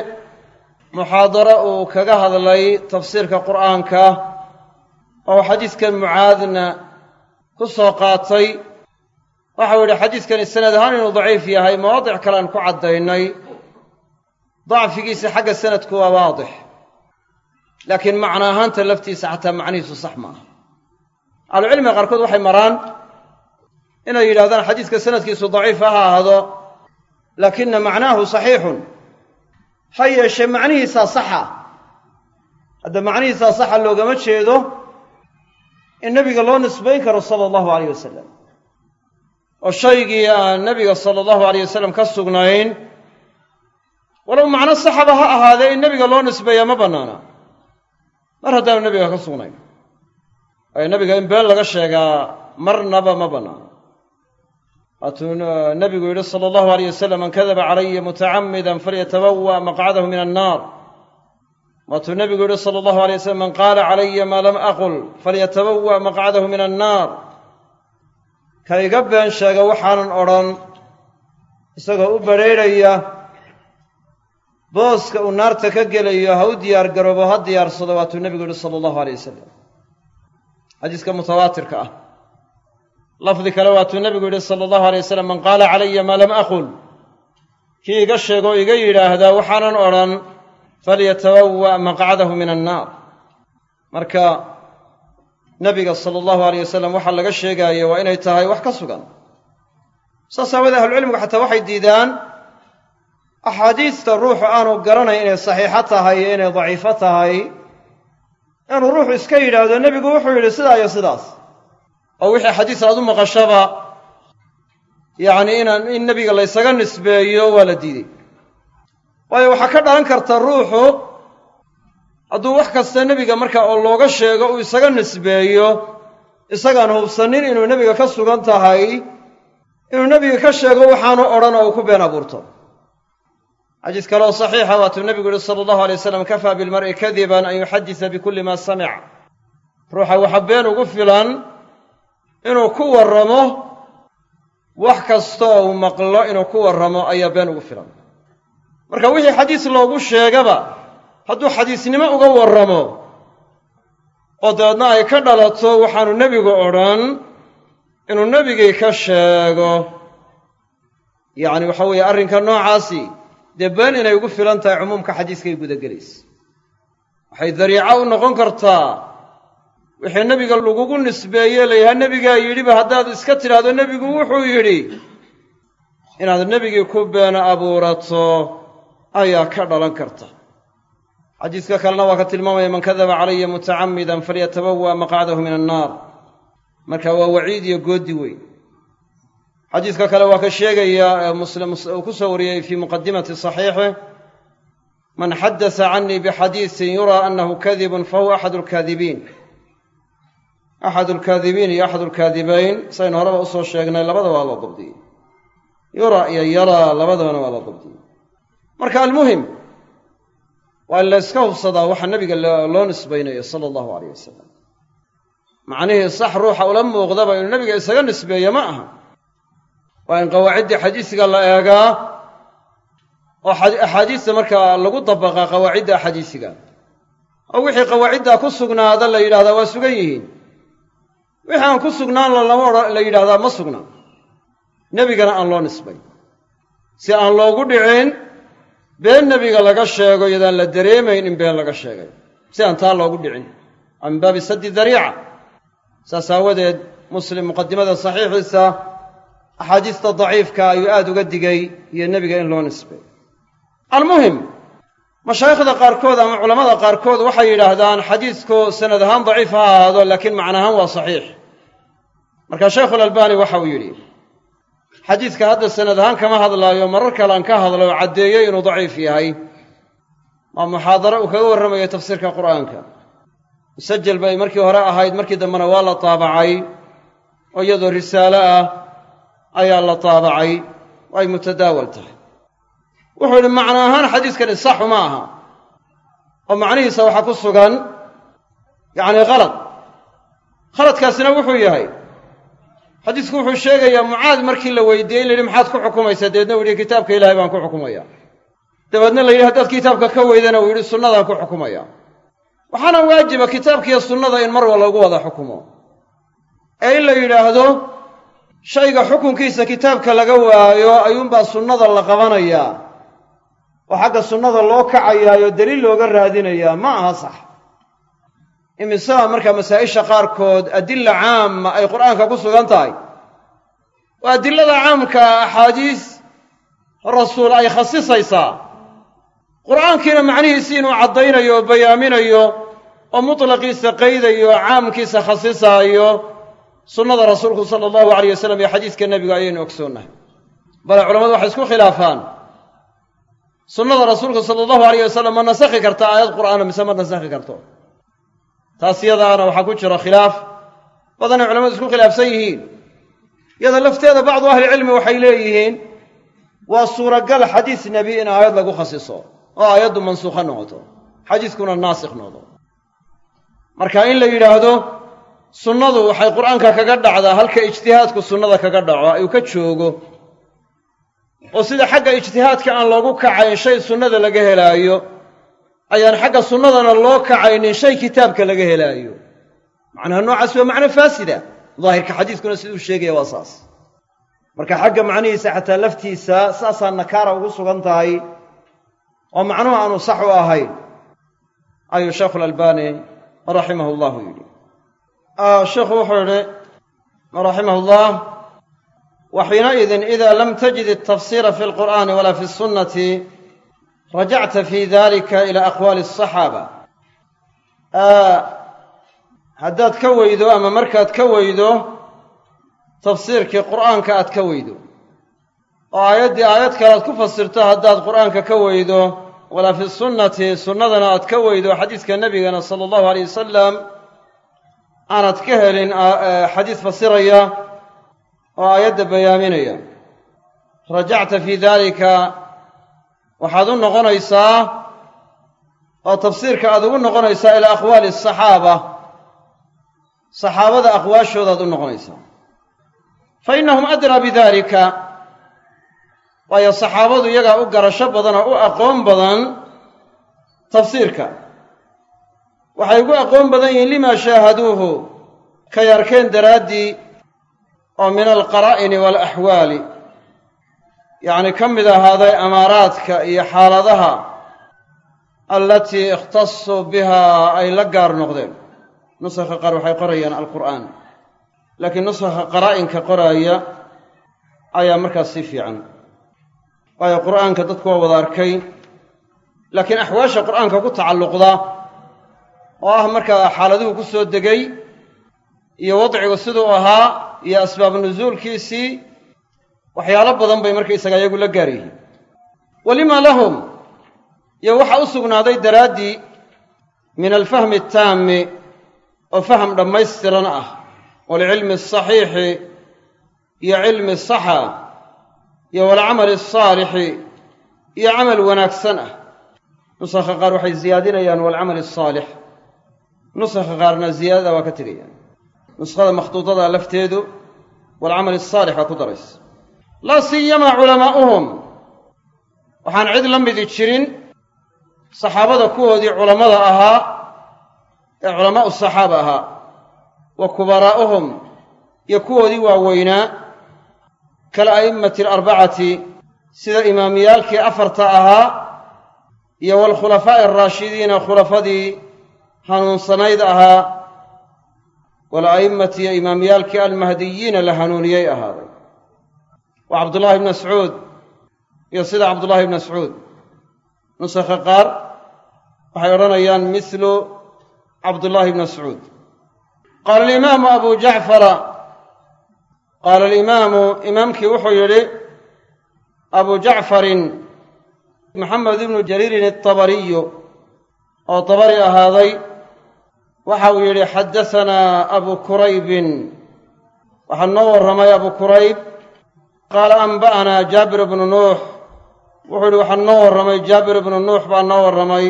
muxaadaro uu kaga hadlay tafsiirka qur'aanka oo xadiidkan mucaadna ku soo qaatay. Waxau yidhi xadiidkani sanad ahaan inuu daciif yahay mawaadic kale aan ku caddaynay. Dacfigiisa xagga sanadku waa waadix. Laakiin macno ahaanta laftiisa xataa macnihiisu sax maaha ahlucilmiga qaarkood waxay maraan inay yidhahdaan xadiiska sanadkiisu daciif ha ahaado laakina macnaahu saxiixun. Ha yeeshee macnihiisaa saxa. Hadda macnihiisaa saxa loogama jeedo in nebiga loo nisbayn karo sala allahu alayh wasalam oo shaygii aan nebiga sala allahu alayh wasalam ka sugnayn walow macno saxaba ha ahaadee in nebiga loo nisbeeya ma bannaana. Mar haddaanu nebiga ka sugnayn waayo nebiga in been laga sheegaa marnaba ma bannaano waatuu nebigu yidhi sala allahu alayh wasalam man kadaba calaya mutacammidan falyatabawa maqcadahu min annaar waatuu nebigu yidhi sala allahu alay wasalam man qaala calaya maa lam aqul falyatabawa maqcadahu min annaar ka iga been sheega waxaanan odhan isagoo u badrhaydhaya booska uu naarta ka gelayo ha u diyaar garoobo ha diyaarsado waatuu nebigu yidhi sala allahu alay wasalam xadiiska mutawaatirka ah. Lafdi kale waatuu nebigu yidhi sala allahu alay wasalam man qaala calaya maa lam aqul. Kii iga sheegoo iga yidhaahdaa waxaanan odhan falyatabawa maqcadahu min annaar marka nebiga sala allahu alayh wasalam waxaa laga sheegaayo waa inay tahay wax ka sugan saas aawadee ahlucilmigu xataa waxay diidaan axaadiista ruuxu aanu garanayn inay saxiixo tahay iyo inay daciifo tahay inuu ruuxu iska yidhaahdo nebigu wuxuu yidhi sidaa iyo sidaas oo wixii xadiis aad u maqashaba yacni inaan in nebiga laysaga nisbeeyo waa la diiday waayo waxaa ka dhalan karta ruuxu hadduu wax kasta nebiga marka oo looga sheego uu isaga nisbeeyo isagaan hubsanin inuu nebiga ka sugan tahay inuu nebiga ka sheego waxaanu odhan oo uu ku been abuurto. Xadiis kaleoo saxiixa waatuu nebigu yihi sala allahu alay wasalam kafaa bilmar'i kadiban an yuxadisa bikulli maa samic. Ruuxa waxa been ugu filan inuu ku warramo wax kastaoo uu maqlo inuu ku warramo ayaa been ugu filan marka wixii xadiis loogu sheegaba hadduu xadiisnimo uga warramo oo dabeedna ay ka dhalato waxaanu nebigu odhan inuu nebigii ka sheego. Yacni waxa weeye arrinka noocaasi dee been inay ugu filan tahay cumuumka xadiiskay gudagelaysa. Waxay dariico u noqon kartaa wixii nebiga lagugu nisbeeye layahaa nebigaa yidhiba haddaad iska tidhaahdo nebigu wuxuu yidhi inaad nebigii ku beena abuurato ayaa ka dhalan karta. Xadiiska kalena waa ka tilmaamaya man kadaba calaya mutacammidan falyatabawa maqcadahu min annaar. Marka waa waciid iyo goodi weyn. Xadiiska kale waa ka sheegaya uu ku soo wariyey fii muqadimati saxiixih man xadasa canii bixadiisin yuraa annahu kadibun fahuwa axad alkaadibiin axad alkaadibiin iyo axad alkaadibayn saynu horeba u soo sheegnay labada waa loo dabdiyey. Yura iyo yaraa labadabana waa loo dabdiyey marka almuhim waa in la yska hubsadaa waxa nebiga loo nisbaynayo sala allahu alayh wasalam macnihii sax ruuxa ula muuqdaba inuu nebiga isaga nisbeeyo ma aha. Waa in qawaaciddii xadiisiga la eegaa oo axaadiista markaa lagu dabaqaa qawaacidda axaadiisiga oo wixii qawaaciddaa ku sugnaada la yidhahdaa waa sugan yihiin. Wixii aan ku sugnaan lama odhan la yidhahdaa ma sugna. Nebigana aan loo nisbay si aan loogu dhicin been nebiga laga sheego iyadaan la dareemayn in been laga sheegay. Si aan taa loogu dhicin. Waa min baabi saddi dariica. Saas aawadeed muslim muqadimada saxiixiisa axaadiista daciifka ayuu aada uga digay iyo nebiga in loo nisbay. Almuhim mashaayikhda qaarkood ama culammada qaarkood waxay yidhaahdaan xadiisku sanad ahaan daciif ha ahaado laakiin macna ahaan waa saxiix. Marka shaykhulalbani waxa uu yidhi xadiiska hadda sanad ahaan kama hadlaayo marar kale aan ka hadlay oo caddeeyey inuu daciif yahay. Waa muxaadaro uu kaga warramayo tafsiirka qur'aanka. Musajel bay markii hore ahayd markii dambena waa la taabacay oo iyadoo risaalo ah ayaa la taabacay ay mutadaawal tahay. Wuxuu yidhi macno ahaan xadiiskani saxu ma aha. Oo macnihiisa waxaa ku sugan yacni khalad. Khaladkaasina wuxuu yahay xadiisku wuxuu sheegayaa mucaad markii la weydiiyey in la yidhi maxaad ku xukumaysaa? Dabeedna uu yidhi kitaabka ilahay baan ku xukumaya. Dabeedna la yidhi haddaad kitaabka ka weydana uu yidhi sunnadaan ku xukumaya. Waxaana waajiba kitaabkiiyo sunnada in mar wal lagu wada xukumo. Ee in la yidhaahdo shayga xukunkiisa kitaabka laga waayo ayuunbaa sunnada la qabanayaa. Oo xagga sunnada loo kacayaayo deliil looga raadinayaa ma aha sax imisaa markaa masaa'isha qaarkood adilla caama ay qur'aanka ku sugan tahay. Oo adilada caamka axaadiis rasuul ay khasisaysaa. Qur'aankiina macnihiisii inuu caddaynayo oo bayaaminayo oo mutlaqiisa qaydayo caamkiisa khasisaayo sunnada rasuulku sala allahu alayh wasalam iyo xadiiska nebigu ayaynu ogsoonnahay. Bale culamadu waxay isku khilaafaan. Sunnada rasuulka sala allahu alayh wasalam ma nasakhi karta aayad qur'aana mise ma nasakhi karto taas yadaana waxaa ku jira khilaaf. Badanay culamadu isku khilaafsan yihiin. Yada lafteeda bacdu ahlicilmi waxay leeyihiin waa suuragal xadiis nebi in aayad lagu khasiso oo aayaddu mansuukha noqoto xadiiskuna naasikh noqdo. Marka in la yidhaahdo sunnadu waxay qur'aanka kaga dhacdaa halka ijtihaadku sunnada kaga dhaco ayuu ka joogo. Oo sida xagga ijtihaadka aan loogu kacayn shay sunnada laga helaayo ayaan xagga sunnadana loo kacaynin shay kitaabka laga helaayo. Macnaha noocaas waa macno faasida. Daahirka xadiiskuna siduu sheegaya waa saas. Marka xagga macnihiisa xataa laftiisa saasaa nakaara ugu sugan tahay oo macnuhu aanu sax u ahayn ayuu sheekhu alalbani raximahu llahu yidhi sheikhu wuxuu yidhi raximah llah wa xiinaidin ida lam tajid altafsira fi lqur'ani wala fi sunnati rajacta fi dalika ila aqwaali asaxaaba haddaad ka weydo ama markaad ka weydo tafsiirkii qur'aanka aad ka weydo oo aayaddii aayad kale aad ku fasirto haddaad qur'aanka ka weydo walaa fi sunnati sunnadana aad ka weydo xadiiska nebigana sala allahu aleyh wasalam aanad ka helin xadiis fasiraya oo aayadda bayaaminaya rajacta fii daalika waxaad u noqonaysaa oo tafsiirka aad ugu noqonaysaa ilaa aqwaali asaxaaba saxaabada aqwaashoodaad u noqonaysaa. Fa innahum adraa bidalika waayo saxaabadu iyagaa u garasho badan oo u aqoon badan tafsiirka. Waxay ugu aqoon badan yihiin limaa shaahaduuhu kay arkeen daraaddii oo min alqaraa'ini waalaxwaali yacni ka mid ahaaday amaaraadka iyo xaaladaha allatii ikhtasuu bihaa ay la gaar noqdeen. Nusakha qaar waxay qorayaan alqur'aan. Laakiin nusakha qaraa'inka qoraaya ayaa markaas sii fiican. Waayo qur'aanka dadku waa wada arkay. Laakiin axwaasha qur'aanka ku tacalluqda oo ah markaa xaaladuhu ku soo degay iyo wadcigu siduu ahaa iyo asbaab nusuulkiisii waxyaalo badan bay markaysaga iyagu la gaar yihiin. Walima lahum iyo waxaa u sugnaaday daraaddii min alfahmi ataami oo faham dhammaystiran ah waalcilmi asaxiixi iyo cilmi saxa iyo walcamali asaalixi iyo camal wanaagsan ah. Nusakha qaar waxay ziyaadinayaan waalcamali asaalix nusakha qaarna ziyaadada waa ka tegayaan. Nuskhada makhtuudada lafteedu waalcamali asaalix baa ku daraysa laa siyamaa culamaa'uhum waxaan cid la midi jirin. Saxaabada kuwoodii culammada ahaa ee culamaa'u saxaaba ahaa. Wa kubaraa'uhum iyo kuwoodii waaweynaa. Kala a'immati alarbacati sida imaamiyaalkii afarta ahaa iyo waalkhulafaa'i araashidiina khulafadii hanuunsanayd ahaa. Wala'immati iyo imaamiyaalkii almahdiyiina la hanuuniyey ahaaday wa cabdullaahi ibni mascuud iyo sida cabdullahi ibni mascuud nusakha qaar waxay odhanayaan mislu cabdullaahi ibni mascuud qaala alimaamu abu jacfara qaala alimaamu imaamkii wuxuu yidhi abu jacfarin maxamed ibnu jariirin atabariyu oo tabari ahaaday waxa uu yidhi xaddasanaa abu kuraybin waxaa noo warramay abu kurayb qaala anba'anaa jaabir bnu nuux. Wuxuu yihi waxaa noo warramay jaabir ibnu nuux baa noo warramay.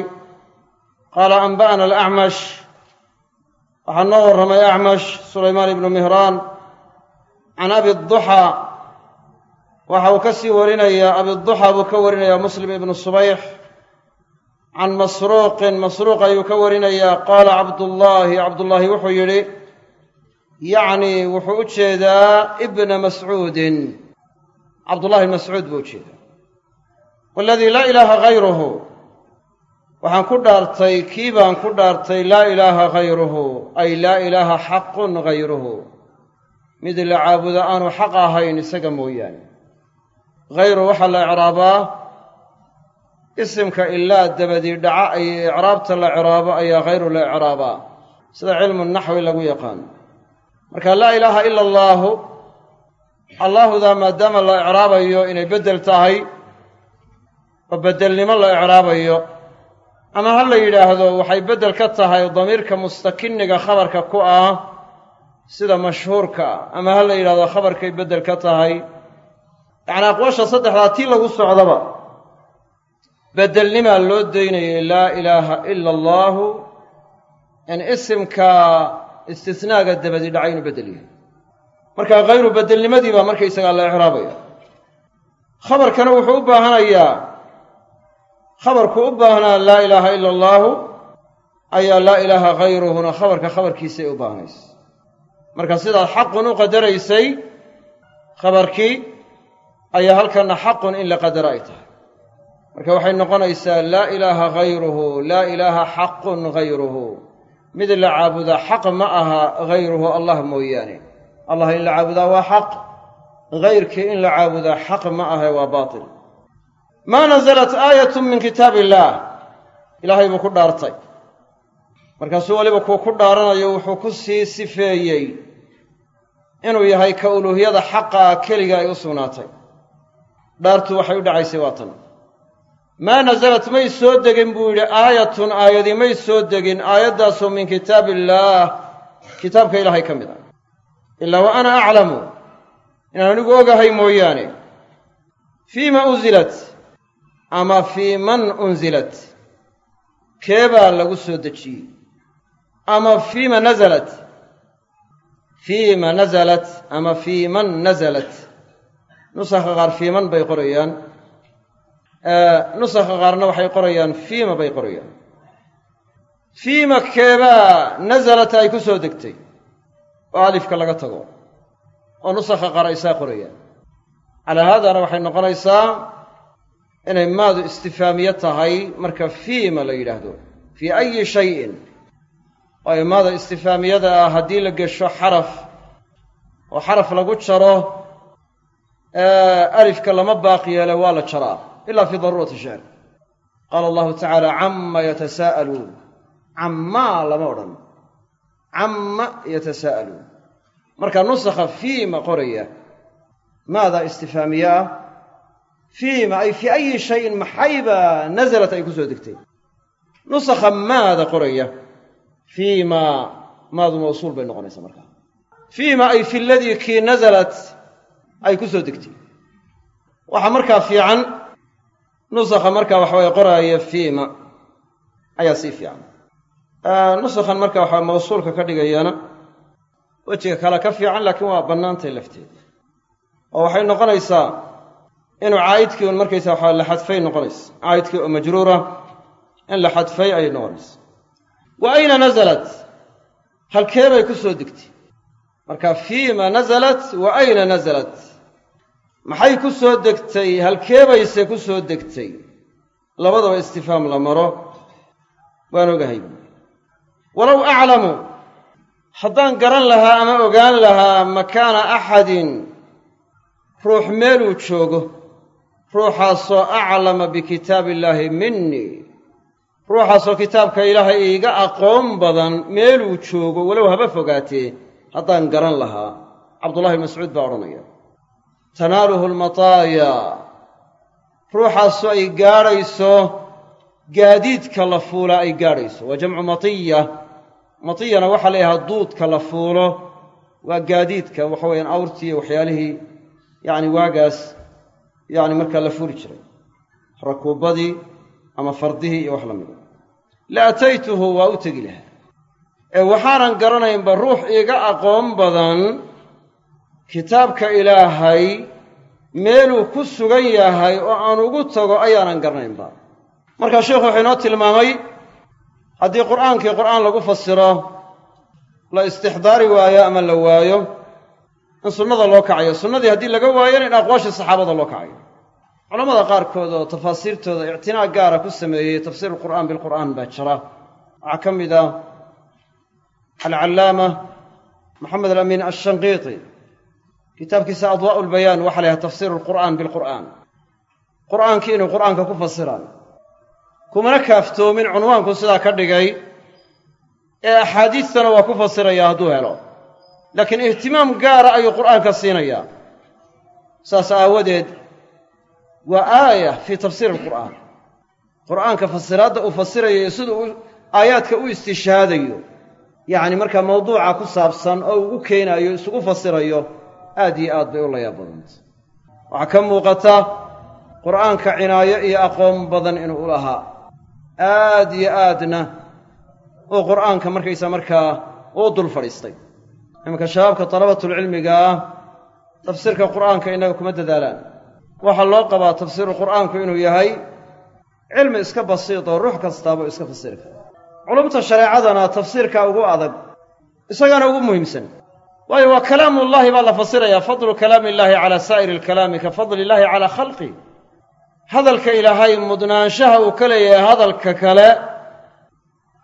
Qaala anba'ana alacmash waxaa noo warramay acmash sulaymaan ibnu mihraan. Can abi duxaa waxa uu ka sii warinayaa abiduxaa buu ka warinayaa muslim ibnu subayx. Can masruuqin masruuq ayuu ka warinayaa qaala cabdullaahi cabdullaahi wuxuu yidhi yacni wuxuu u jeedaa ibna mascuudin cabdullahi mascuud buu u jeedaa. Waaladii laa ilaaha hayruhu waxaan ku dhaartay kii baan ku dhaartay laa ilaaha hayruhu ay laa ilaaha xaqun hayruhu mid la caabudo aanu xaq ahayn isaga mooyaane. Hayru waxaa la icraabaa isimka ilaa dabadii dhaca ay icraabta la icraabo ayaa hayru la icraabaa. Sida cilmu naxwi lagu yaqaano marka laa ilaaha ila allaahu allaahudaa maadaama la icraabayo inay beddel tahay oo beddelnimo la icraabayo ama ha la yidhaahdo waxay beddel ka tahay damiirka mustakiniga khabarka ku ah sida mashhuurka ama ha la yidhahdo khabarkay beddel ka tahay. Yacni aqwaasha saddexdaa tii lagu socdaba beddelnimaa loo daynayay laa ilaaha ila allaahu in isimka istisnaaga dabadi dhacay inuu beddel yahay marka hayru beddelnimadii baa markaysagaa la icraabaya. Khabarkana wuxuu u baahanayaa khabarku u baahnaa laa ilaaha ila allaahu ayaa laa ilaaha hayruhuna khabarka khabarkiisay u baahnaysa marka sidaad xaqun u qadaraysay khabarkii ayaa halkanna xaqun in la qadaro ay tahay. Marka waxay noqonaysaa laa ilaaha hayruhu laa ilaaha xaqun hayruhu mid la caabudaa xaq ma aha hayruhu allah mooyaane allah in la caabudaa waa xaq. Hayrkii in la caabudaa xaq ma aha waa baatil. Maa nasalat aayatun min kitaab illaah ilaahay buu ku dhaartay. Markaasuu weliba kuu ku dhaaranayo wuxuu ku sii sifeeyey inuu yahay ka uluuhiyada xaqa ah keliga ay u sugnaatay. Dhaartu waxay u dhacaysay waa tan. Maa nasalat may soo degin buu yidhi aayatun aayadi may soo degin aayaddaasoo min kitaab illaah kitaabka ilaahay ka mid ah ilaa wa ana aclamu inaan anigu ogahay mooyaane. Fiima unzilat? Ama fii man unzilat keebaa lagu soo dejiyey ama fiima nasalat fiima nasalat ama fii man nasalat nusakha qaar fiiman bay qorayaan. Nusakha qaarna waxay qorayaan fiima bay qorayaan. Fiima keebaa nasalat ay ku soo degtay oo alifka laga tago. Oo nusakha qaar ay saa qorayaan calaa haadana waxay noqonaysaa inay maadu istifaamiye tahay marka fiima la yidhaahdo. Fii ayi shayin. Waayo maada istifaamiyada ah haddii la gesho xaraf oo xaraf lagu jaro alifka lama baaqi yeele waa la jaraa ila fi daruurati shicr qaala allahu tacaala cama yatasaa'aluun. Cammaa lama odhan camma yatasaa'aluun marka nusakha fiima qoraya maada istifaamiye ah fiima ay fii ayi shayin maxayba nasalat ay ku soo degtay. Nusakha maada qoraya fiima maadu mawsuul bay noqonaysaa markaa fiima ay fi ladii kii nasalat ay ku soo degtay. Waxaa markaa fiican nusakha markaa waxaweye qoraaya fiima ayaa sii fiican nusakhan marka waxaa mawsuulka ka dhigayana wejiga kale ka fiican laakiin waa bannaantay lafteeda oo waxay noqonaysaa inuu caa'idkii un markaysa waxaa la xadfay noqonaysa caa'idkii oo majruura in la xadfay ayay noqonaysa. Wa ayna nasalat halkee bay ku soo degtay? Marka fiima nasalat wa ayna nasalat maxay ku soo degtay? Halkeebayse ku soo degtay? Labadaba istifaam la maro. Waan ogahay walow aclamu haddaan garan lahaa ama ogaan lahaa makaana axadin ruux meeluu joogo ruuxaasoo aclama bikitaabi illaahi minii ruuxaasoo kitaabka ilaahay iiga aqoon badan meeluu joogo walow haba fogaatee haddaan garan lahaa cabdullahi mascuud baa odhanaya. Tanaaluhu almataayaa ruuxaasoo ay gaadhayso gaadiidka la fuulaa ay gaadhayso. Waa jamcu matiya matiyana waxaa leeyahaa duudka la fuulo waa gaadiidka waxa weyaan awrtii waxyaalihii yacni waagaas yacni markaa la fuuli jiray. Rakuubadii ama fardihii iyo wax la mida la ataytuhu waa u tegi lahaa. Ee waxaanan garanaynba ruux iiga aqoon badan kitaabka ilaahay meeluu ku sugan yahay oo aan ugu tago ayaanan garanaynba. Markaa sheikhu wuxuu inoo tilmaamay haddii qur'aankii qur'aan lagu fasiro la istixdaari waayo ama la waayo in sunnada loo kacayo. Sunnadii haddii laga waayona in aqwaashii saxaabada loo kacayo. Culamada qaarkood oo tafaasiirtooda ictinaa gaara ku sameeyey tafsiir alqur'aan bilqur'aan baa jira. Waxaa ka mid ah alcallaama maxamed alamiin alshanqiiti kitaabkiisa adwaa'u lbayaan waxa la yhaha tafsiiru alqur'aan bilqur'aan qur'aankii inuu qur'aanka ku fasiraayo kumana kaaftoomin cunwaanku sidaa ka dhigay ee axaadiistana waa ku fasiraya hadduu helo. Laakiin ihtimaam gaara ayuu qur'aanka siinayaa. Saas aawadeed waa aaya fii tafsiiri alqur'aan. Qur'aanka fasiraadda uu fasirayo iyo sida uu aayaadka u istishhaadayo yacni markaa mawduuca ku saabsan oo ugu keenaayo isugu fasirayo aad iyo aad bay u layaab badanta waxaa ka muuqata qur'aanka cinaayo iyo aqoon badan inuu u lahaa aad iyo aadna uu qur'aanka markaysa markaa uu dul fadhiistay. Iminka shabaabka dalabatulcilmiga ah tafsiirka qur'aanka innaga kuma dadaalaan. Waxaa loo qabaa tafsiiru qur'aanku inuu yahay cilmi iska basiid oo ruux kastaaba iska fasiri kara. Culumta shareecadana tafsiirka ugu adag isagana ugu muhiimsan. Waayo waa kalaamullaahi baa la fasirayaa fadlu kalaami illaahi calaa saa'iri alkalaami ka fadli illaahi calaa khalqih hadalka ilaahay mudnaanshaha uu ka leeyahay hadalka kale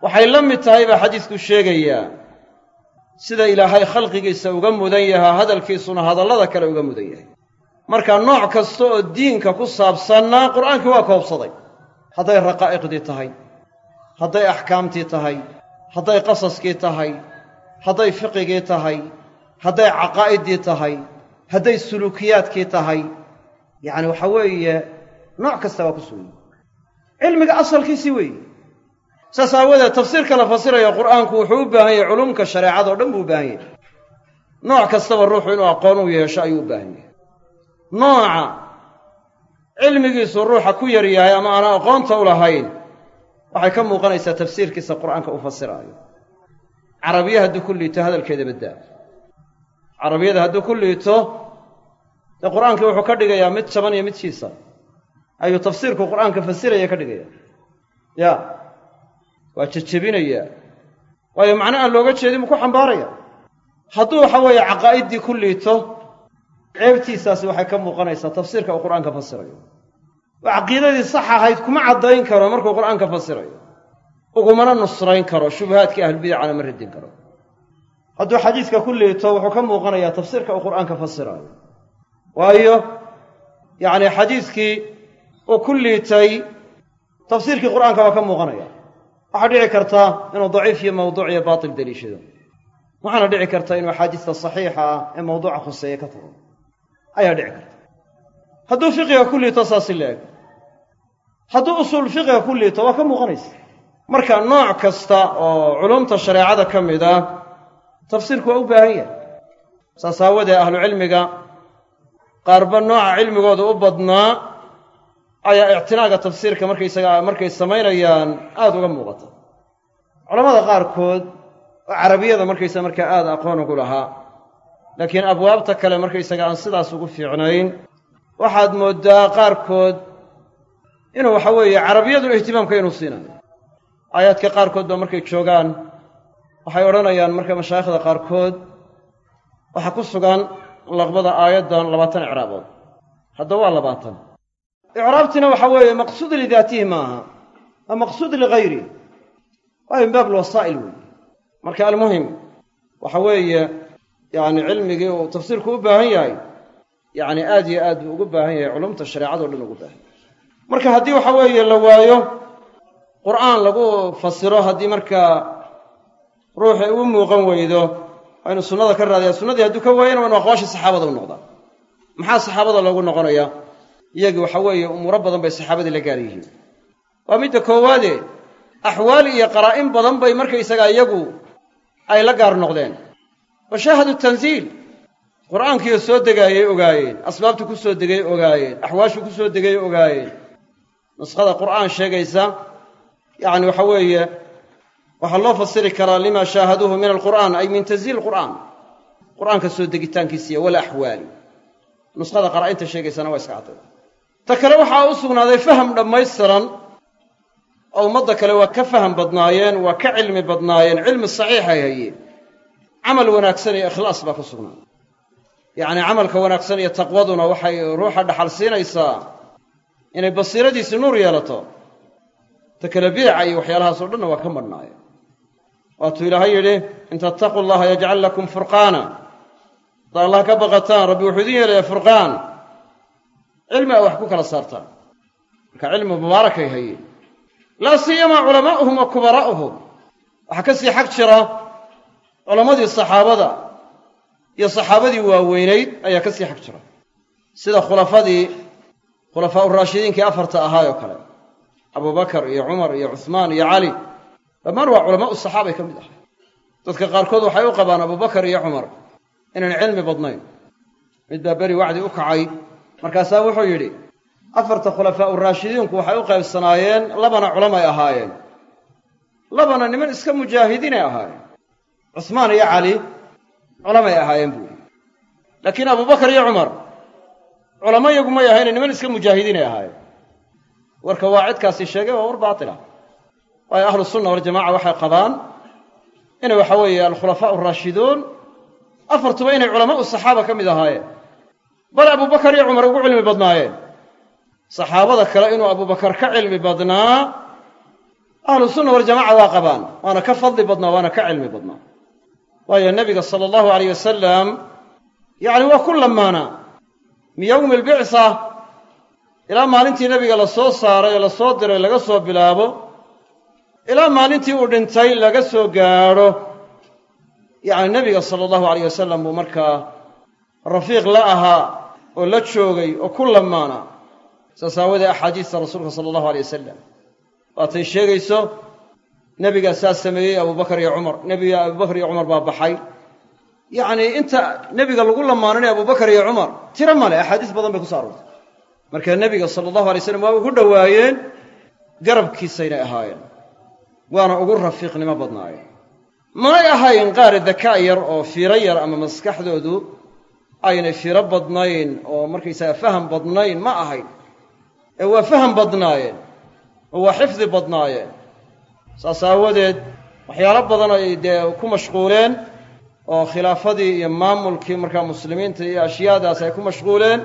waxay la mid tahay baa xadiisku sheegayaa sida ilaahay khalqigiisa uga mudan yahaa hadalkiisuna hadallada kale uga mudan yahay. Marka nooc kasta oo diinka ku saabsanna qur'aankii waa koobsaday. Hadday raqaa'iqdii tahay hadday axkaamtii tahay hadday qasaskii tahay hadday fiqigii tahay hadday caqaa'iddii tahay hadday suluukiyaadkii tahay. Yacni waxa weeye nooc kasta waa ku sugan. Cilmiga asalkiisii weeye. Saas aawadeed tafsiirka la fasirayo qur'aanku wuxuu u baahan yahay culumka shareecada o dhan buu u baahan yahay. Nooc kastaba ruuxu inuu aqoon u yeesho ayuu u baahan yahay. Nooca cilmigiisu ruuxa ku yar yahay ama aanan aqoonta u lahayn waxay ka muuqanaysaa tafsiirkiisa qur'aanka u fasiraayo. Carabiya hadduu ku liito hadalkeeda baddaa carabiyada hadduu ku liito dee qur'aankii wuxuu ka dhigayaa mid jaban iyo mid jiisa ayuu tafsiirku qur'aanka fasiraya ka dhigaya. Ya. Waa jejebinayaa waayo macno aan looga jeedin buu ku xambaaraya. Hadduu waxa weeye caqaa'iddii ku liito ceebtiisaasi waxay ka muuqanaysaa tafsiirka uu qur'aanka fasirayo. Oo caqiidadii sax ahayd kuma caddayn karo markuu qur'aanka fasirayo. Ugumana nusrayn karo shubahaadkii ahlubidacana ma radin karo. Hadduu xadiiska ku liito wuxuu ka muuqanayaa tafsiirka uu qur'aanka fasiraayo. Waayo yacni xadiiskii uu ku liitay tafsiirkii qur'aanka waa ka muuqanaya. Waxaa dhici karta inuu daciif iyo mawduuc iyo baatil deliishado. Waxaana dhici karta inuu axaadiista saxiixa ah ee mawduuca khuseeye ka tago. Ayaa dhici karta. Hadduu fiqiga ku liito saasi la eg. Hadduu usuul fiqiga ku liito waa ka muuqanaysa. Marka nooc kasta oo culumta shareecada ka mid ah tafsiirku waa u baahan yahay. Saas aawadee ahlucilmiga qaarba nooca cilmigooda u badnaa ayaa ictinaaga tafsiirka markaysaga markay samaynayaan aada uga muuqata culammada qaarkood oo carabiyada markaysa markaa aada aqoon ugu lahaa laakiin abwaabta kale markaysaga aan sidaas ugu fiicnayn waxaad mooddaa qaarkood inuu waxa weeye carabiyaduna ihtimaamka inuu siinayo. Aayaadka qaarkood ba markay joogaan waxay odhanayaan marka mashaayikhda qaarkood waxaa ku sugan laqbada aayaddan labaatan icraabood haddaba waa labaatan icraabtina waxa weeye maqsuud lidaatihi ma aha waa maqsuud ligayri waa min baab alwasaa'il weeye marka almuhim waxa weeye yacni cilmigii uu tafsiirku u baahan yahay yacni aad iyo aad buu ugu baahan yahay culumta shareecadao dhan ugu baahan marka haddii waxa weeye la waayo qur'aan lagu fasiro haddii markaa ruuxi u muuqan weydo waa inu sunnada ka raadaya sunnadii hadduu ka waayana waa inu aqwaashii saxaabada u maxaa saxaabada loogu noqonayaa iyagii waxa weeye umuuro badan bay saxaabadii la gaar yihiin. Waa midda koowaade axwaal iyo qaraa'in badan bay markaysagaa iyagu ay la gaar noqdeen. Wa shaahadu tanziil qur'aankiioo soo degaayay ogaayeen asbaabtu ku soo degay ogaayeen axwaashu ku soo degay ogaayeen. Nuskhada qur'aan sheegaysa yacni waxa weeye waxaa loo fasiri karaa lima shaahaduuhu min alqur'aan ay min tanziil qur'aan. Qur'aanka soo degitaankiisiiya wala axwaali nuskhada qaraa'inta sheegaysana waa iska cadday ta kale waxaa u sugnaaday faham dhammaystiran. Oo ummadda kale waa ka faham badnaayeen waa ka cilmi badnaayeen cilmi saxiixay hayeen. Camal wanaagsan iyo ikhlaas baa ku sugnaaday. Yacni camalka wanaagsan iyo taqwaduna waxay ruuxa dhaxal siinaysaa. Inay basiiradiisi nuur yeelato. Ta kale bidaca iyo waxyaalahaasoo dhanna waa ka madhnaayeen. Waatuu ilaahay yidhi in tattaquu allaha yajcal lakum furqaana. Haddaad allah ka baqataan rabbi wuxuu idin yeelayaa furqaan cilmi a wax ku kala saartaan marka cilmi mubaarakay hayeen laa siyamaa culamaa'uhum wa kubaraa'uhum waxaa ka sii xag jira culammadii saxaabada iyo saxaabadii waaweynayd ayaa ka sii xag jira. Sida khulafadii khulafaa uraashidiinkii afarta ahaayoo kale. Abubakar iyo cumar iyo cuhmaan iyo cali. Dhammaan waa culamaau saxaabay ka mid ahay dadka qaarkood waxay u qabaan abubakar iyo cumar. Inaan cilmi badnayn. Mid baa beri wacdi u kacay markaasaa wuxuu yidhi afarta khulafaa uraashidiinku waxay u qaybsanaayeen labana culamay ahaayeen. Labana niman iska mujaahidiinay ahaayeen. Cuhmaan iyo cali culamay ahaayeen buu yidhi. Laakiin abubakar iyo cumar culamo iyagu may ahayne niman iska mujaahidiinay ahaayeen. Warka waa cidkaasi sheegay waa war baatila waayo ahlu sunna waljamaca waxay qabaan inay waxa weeye alkhulafaa araashiduun afartuba inay culamaau saxaaba ka mid ahaayeen bal abubakar iyo cumar ugu cilmi badnaayeen. Saxaabada kale inuu abubakar ka cilmi badnaa ahlu sunna waljamaca waa qabaan waana ka fadli badnaa waana ka cilmi badnaa. Waayo nebiga sala allahu alayh wasalam yacni waa ku lamaanaa min yowmi albicsa ilaa maalintii nebiga la soo saaray oo la soo diray laga soo bilaabo ilaa maalintii uu dhintay laga soo gaadho. Yacni nebiga sala allahu alayh wasalam buu markaa rafiiq la ahaa oo la joogay oo ku lamaana saas aawadee axaadiista rasuulka sala allahu alay wasalam waatay sheegayso nebigaa saas sameeyey abubakar iyo cumar. Nebiga abubakar iyo cumar baa baxay. Yacnii inta nebiga lagu lamaananay abubakar iyo cumar tiro male axaadiis badan bay kuso aroortay. Marka nebiga sala allahu alay slam waa ugu dhowaayeen garabkiisaynay ahaayeen. Waana ugu rafiiqnimo badnaayeen. Manay ahayn qaar dakaa yar oo fiiro yar ama maskaxdoodu aynay fiiro badnayn oo markaysaga faham badnayn ma ahayn. Ee waa faham badnaayeen oo waa xifdi badnaayeen. Saas aawadeed waxyaalo badan ay dee ku mashquuleen oo khilaafadii iyo maamulkii markaa muslimiinta iyo ashyaadaas ay ku mashquuleen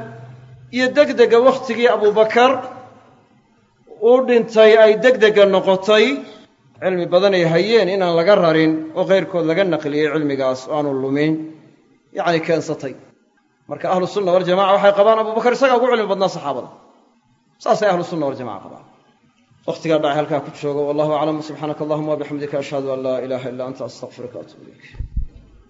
iyo degdega wakhtigii abubakar uu dhintay ay degdega noqotay. Cilmi badan ay hayeen inaan laga rarin oo keyrkood laga naqliyey cilmigaas oo aanu lumin yacni keensatay marka ahlu sunna waljamaca waxay qabaan abubakar isagaa ugu cilmi badnaa saxaabada. Saasay ahlu sunna waljamaca qabaan. Wakhtigaa dhacay halkaa ku joogo wallahu aclam subxaanaka allahuma wabixamdika ashhadu an laa ilaaha illa anta astaqfiruka atub ilayk